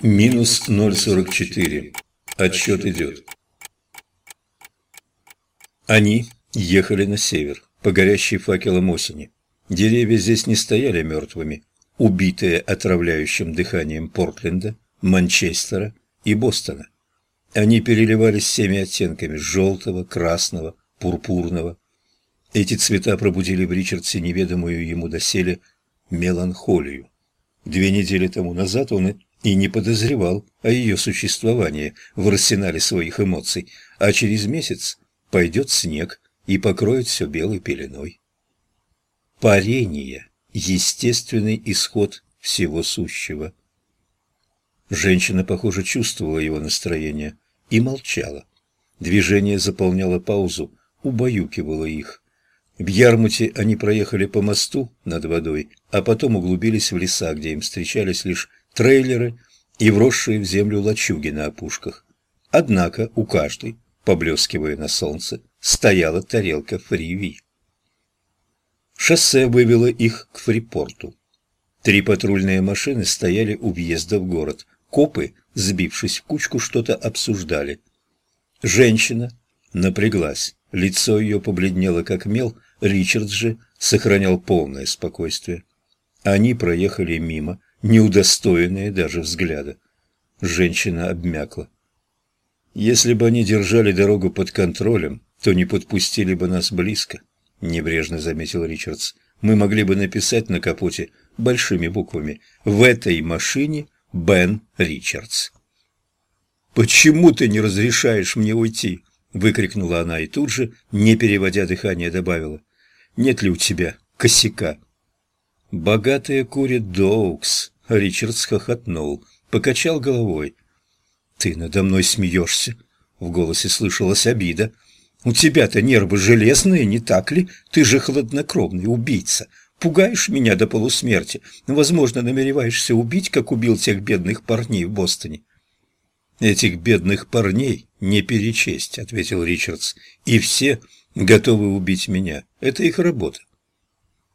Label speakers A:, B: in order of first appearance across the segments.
A: Минус 0,44. Отсчет идет. Они ехали на север, по горящей факелам осени. Деревья здесь не стояли мертвыми, убитые отравляющим дыханием Портленда, Манчестера и Бостона. Они переливались всеми оттенками – желтого, красного, пурпурного. Эти цвета пробудили в Ричардсе неведомую ему доселе меланхолию. Две недели тому назад он и не подозревал о ее существовании в арсенале своих эмоций, а через месяц пойдет снег и покроет все белой пеленой. Парение – естественный исход всего сущего. Женщина, похоже, чувствовала его настроение и молчала. Движение заполняло паузу, убаюкивало их. В Ярмуте они проехали по мосту над водой, а потом углубились в леса, где им встречались лишь трейлеры и вросшие в землю лачуги на опушках. Однако у каждой, поблескивая на солнце, стояла тарелка фриви. Шоссе вывело их к фрипорту. Три патрульные машины стояли у въезда в город. Копы, сбившись в кучку, что-то обсуждали. Женщина напряглась, лицо ее побледнело как мел, Ричард же сохранял полное спокойствие. Они проехали мимо, не удостоенные даже взгляда. Женщина обмякла. «Если бы они держали дорогу под контролем, то не подпустили бы нас близко», — небрежно заметил Ричардс. «Мы могли бы написать на капоте большими буквами «В этой машине Бен Ричардс». «Почему ты не разрешаешь мне уйти?» — выкрикнула она и тут же, не переводя дыхание, добавила. «Нет ли у тебя косяка?» «Богатые курят Доукс», — Ричард схохотнул, покачал головой. «Ты надо мной смеешься?» — в голосе слышалась обида. «У тебя-то нервы железные, не так ли? Ты же хладнокровный убийца. Пугаешь меня до полусмерти. Возможно, намереваешься убить, как убил тех бедных парней в Бостоне». «Этих бедных парней не перечесть», — ответил Ричардс. «И все готовы убить меня. Это их работа.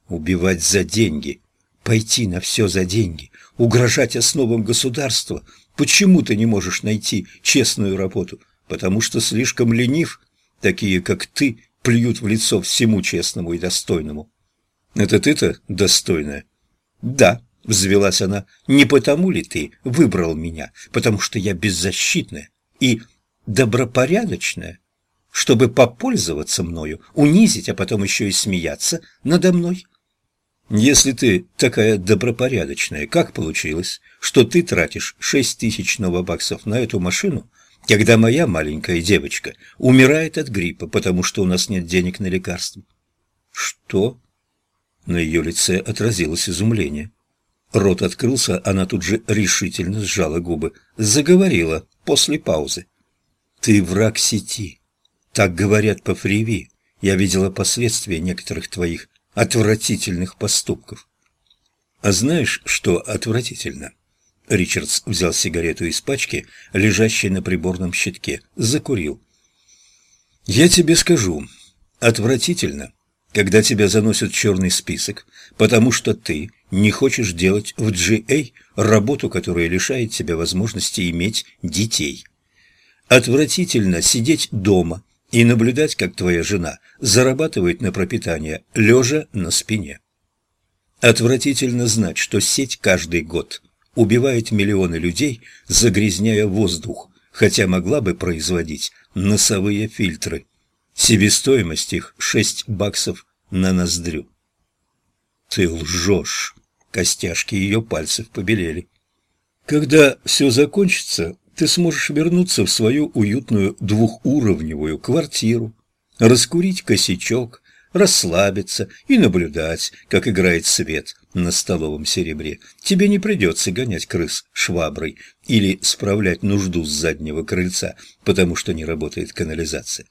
A: Убивать за деньги, пойти на все за деньги, угрожать основам государства. Почему ты не можешь найти честную работу? Потому что слишком ленив. Такие, как ты, плюют в лицо всему честному и достойному. Это ты-то достойная? Да, взвелась она. Не потому ли ты выбрал меня? Потому что я беззащитная и добропорядочная, чтобы попользоваться мною, унизить, а потом еще и смеяться надо мной. Если ты такая добропорядочная, как получилось, что ты тратишь шесть тысяч новобаксов на эту машину, когда моя маленькая девочка умирает от гриппа, потому что у нас нет денег на лекарства? Что? На ее лице отразилось изумление. Рот открылся, она тут же решительно сжала губы. Заговорила после паузы. «Ты враг сети. Так говорят по фриви. Я видела последствия некоторых твоих отвратительных поступков. А знаешь, что отвратительно? Ричардс взял сигарету из пачки, лежащей на приборном щитке, закурил. Я тебе скажу, отвратительно, когда тебя заносят в черный список, потому что ты не хочешь делать в GA работу, которая лишает тебя возможности иметь детей. Отвратительно сидеть дома и наблюдать, как твоя жена зарабатывает на пропитание, лежа на спине. Отвратительно знать, что сеть каждый год убивает миллионы людей, загрязняя воздух, хотя могла бы производить носовые фильтры. Себестоимость их 6 баксов на ноздрю. Ты лжешь. Костяшки ее пальцев побелели. Когда все закончится, ты сможешь вернуться в свою уютную двухуровневую квартиру, раскурить косячок, расслабиться и наблюдать, как играет свет на столовом серебре. Тебе не придется гонять крыс шваброй или справлять нужду с заднего крыльца, потому что не работает канализация.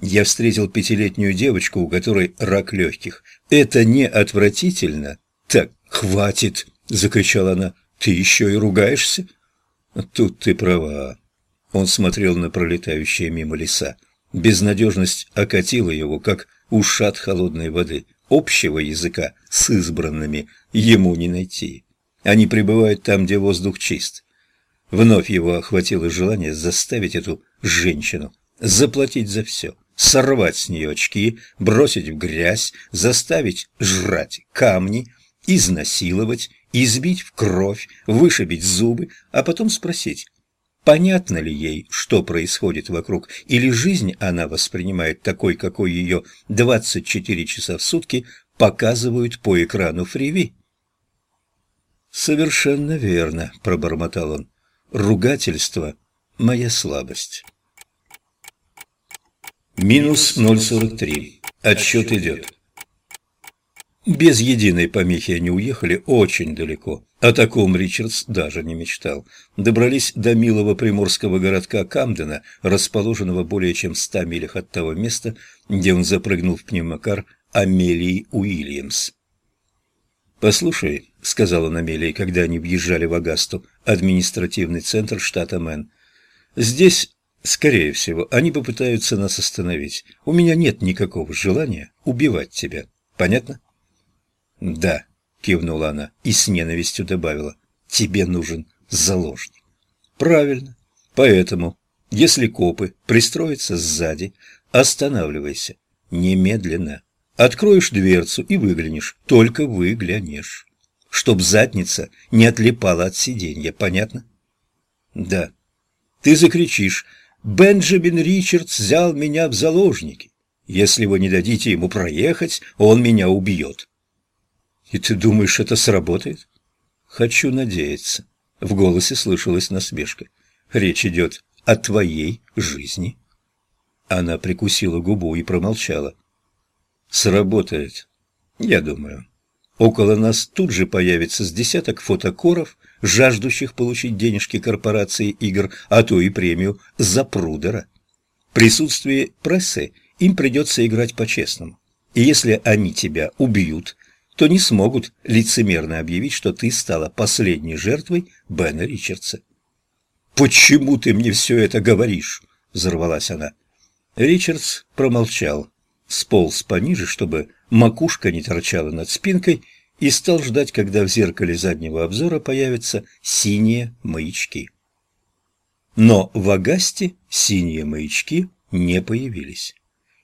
A: Я встретил пятилетнюю девочку, у которой рак легких. Это не отвратительно? Так, хватит, закричала она. Ты еще и ругаешься? Тут ты права. Он смотрел на пролетающие мимо леса. Безнадежность окатила его, как ушат холодной воды. Общего языка с избранными ему не найти. Они пребывают там, где воздух чист. Вновь его охватило желание заставить эту женщину заплатить за все, сорвать с нее очки, бросить в грязь, заставить жрать камни, изнасиловать, избить в кровь, вышибить зубы, а потом спросить, понятно ли ей, что происходит вокруг, или жизнь она воспринимает такой, какой ее 24 часа в сутки показывают по экрану фриви. «Совершенно верно», — пробормотал он. «Ругательство — моя слабость». Минус 0,43. Отсчет идет. Без единой помехи они уехали очень далеко. О таком Ричардс даже не мечтал. Добрались до милого приморского городка Камдена, расположенного более чем в ста милях от того места, где он запрыгнул в пневмокар Амелии Уильямс. «Послушай», — сказала он Амелии, когда они въезжали в Агасту, административный центр штата Мэн, — «здесь Скорее всего, они попытаются нас остановить. У меня нет никакого желания убивать тебя. Понятно? Да, кивнула она и с ненавистью добавила. Тебе нужен заложник. Правильно. Поэтому, если копы пристроятся сзади, останавливайся. Немедленно. Откроешь дверцу и выглянешь. Только выглянешь. Чтоб задница не отлипала от сиденья. Понятно? Да. Ты закричишь Бенджамин Ричардс взял меня в заложники. Если вы не дадите ему проехать, он меня убьет. И ты думаешь, это сработает? Хочу надеяться. В голосе слышалась насмешка. Речь идет о твоей жизни. Она прикусила губу и промолчала. Сработает, я думаю. Около нас тут же появится с десяток фотокоров, жаждущих получить денежки корпорации игр, а то и премию за Прудера. В присутствии прессы им придется играть по-честному. И если они тебя убьют, то не смогут лицемерно объявить, что ты стала последней жертвой Бена Ричардса. «Почему ты мне все это говоришь?» – взорвалась она. Ричардс промолчал, сполз пониже, чтобы макушка не торчала над спинкой, и стал ждать, когда в зеркале заднего обзора появятся синие маячки. Но в Агасте синие маячки не появились.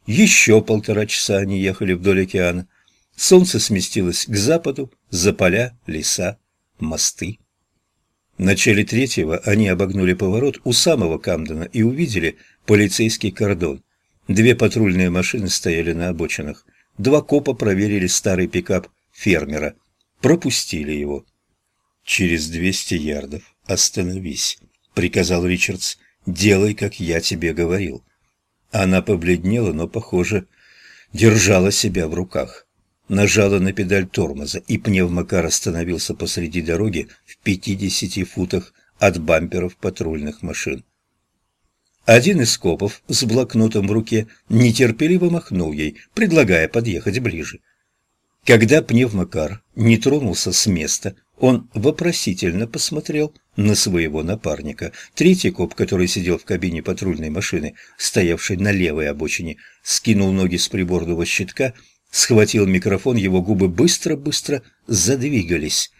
A: Еще полтора часа они ехали вдоль океана. Солнце сместилось к западу, за поля, леса, мосты. В начале третьего они обогнули поворот у самого Камдена и увидели полицейский кордон. Две патрульные машины стояли на обочинах. Два копа проверили старый пикап фермера. Пропустили его. «Через двести ярдов остановись», — приказал Ричардс. «Делай, как я тебе говорил». Она побледнела, но, похоже, держала себя в руках. Нажала на педаль тормоза, и пневмокар остановился посреди дороги в пятидесяти футах от бамперов патрульных машин. Один из копов с блокнотом в руке нетерпеливо махнул ей, предлагая подъехать ближе. Когда пневмокар не тронулся с места, он вопросительно посмотрел на своего напарника. Третий коп, который сидел в кабине патрульной машины, стоявшей на левой обочине, скинул ноги с приборного щитка, схватил микрофон, его губы быстро-быстро задвигались.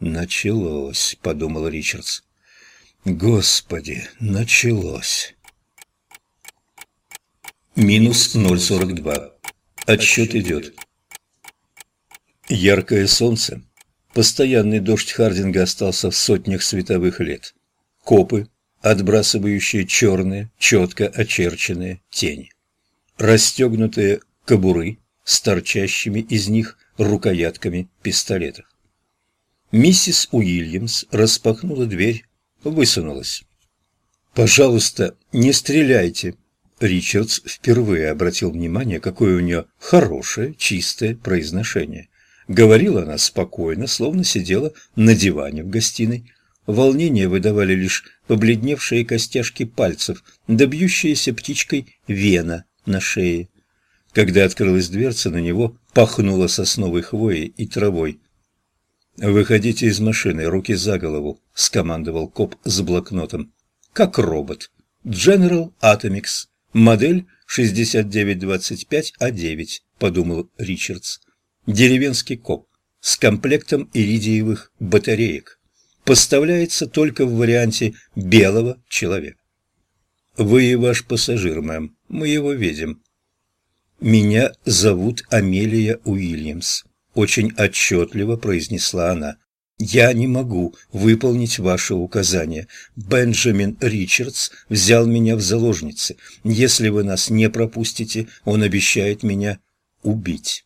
A: «Началось», — подумал Ричардс. «Господи, началось». Минус 0,42. Отсчет идет. Яркое солнце. Постоянный дождь Хардинга остался в сотнях световых лет. Копы, отбрасывающие черные, четко очерченные тени. Расстегнутые кобуры с торчащими из них рукоятками пистолетов. Миссис Уильямс распахнула дверь, высунулась. «Пожалуйста, не стреляйте!» Ричардс впервые обратил внимание, какое у нее хорошее, чистое произношение. Говорила она спокойно, словно сидела на диване в гостиной. Волнение выдавали лишь побледневшие костяшки пальцев, добьющаяся птичкой вена на шее. Когда открылась дверца, на него пахнуло сосновой хвоей и травой. «Выходите из машины, руки за голову», — скомандовал коп с блокнотом. «Как робот. General Atomics. Модель 6925А9», — подумал Ричардс. Деревенский коп с комплектом иридиевых батареек. поставляется только в варианте белого человека. Вы и ваш пассажир, мэм, мы его видим. Меня зовут Амелия Уильямс, очень отчетливо произнесла она. «Я не могу выполнить ваши указания. Бенджамин Ричардс взял меня в заложницы. Если вы нас не пропустите, он обещает меня убить».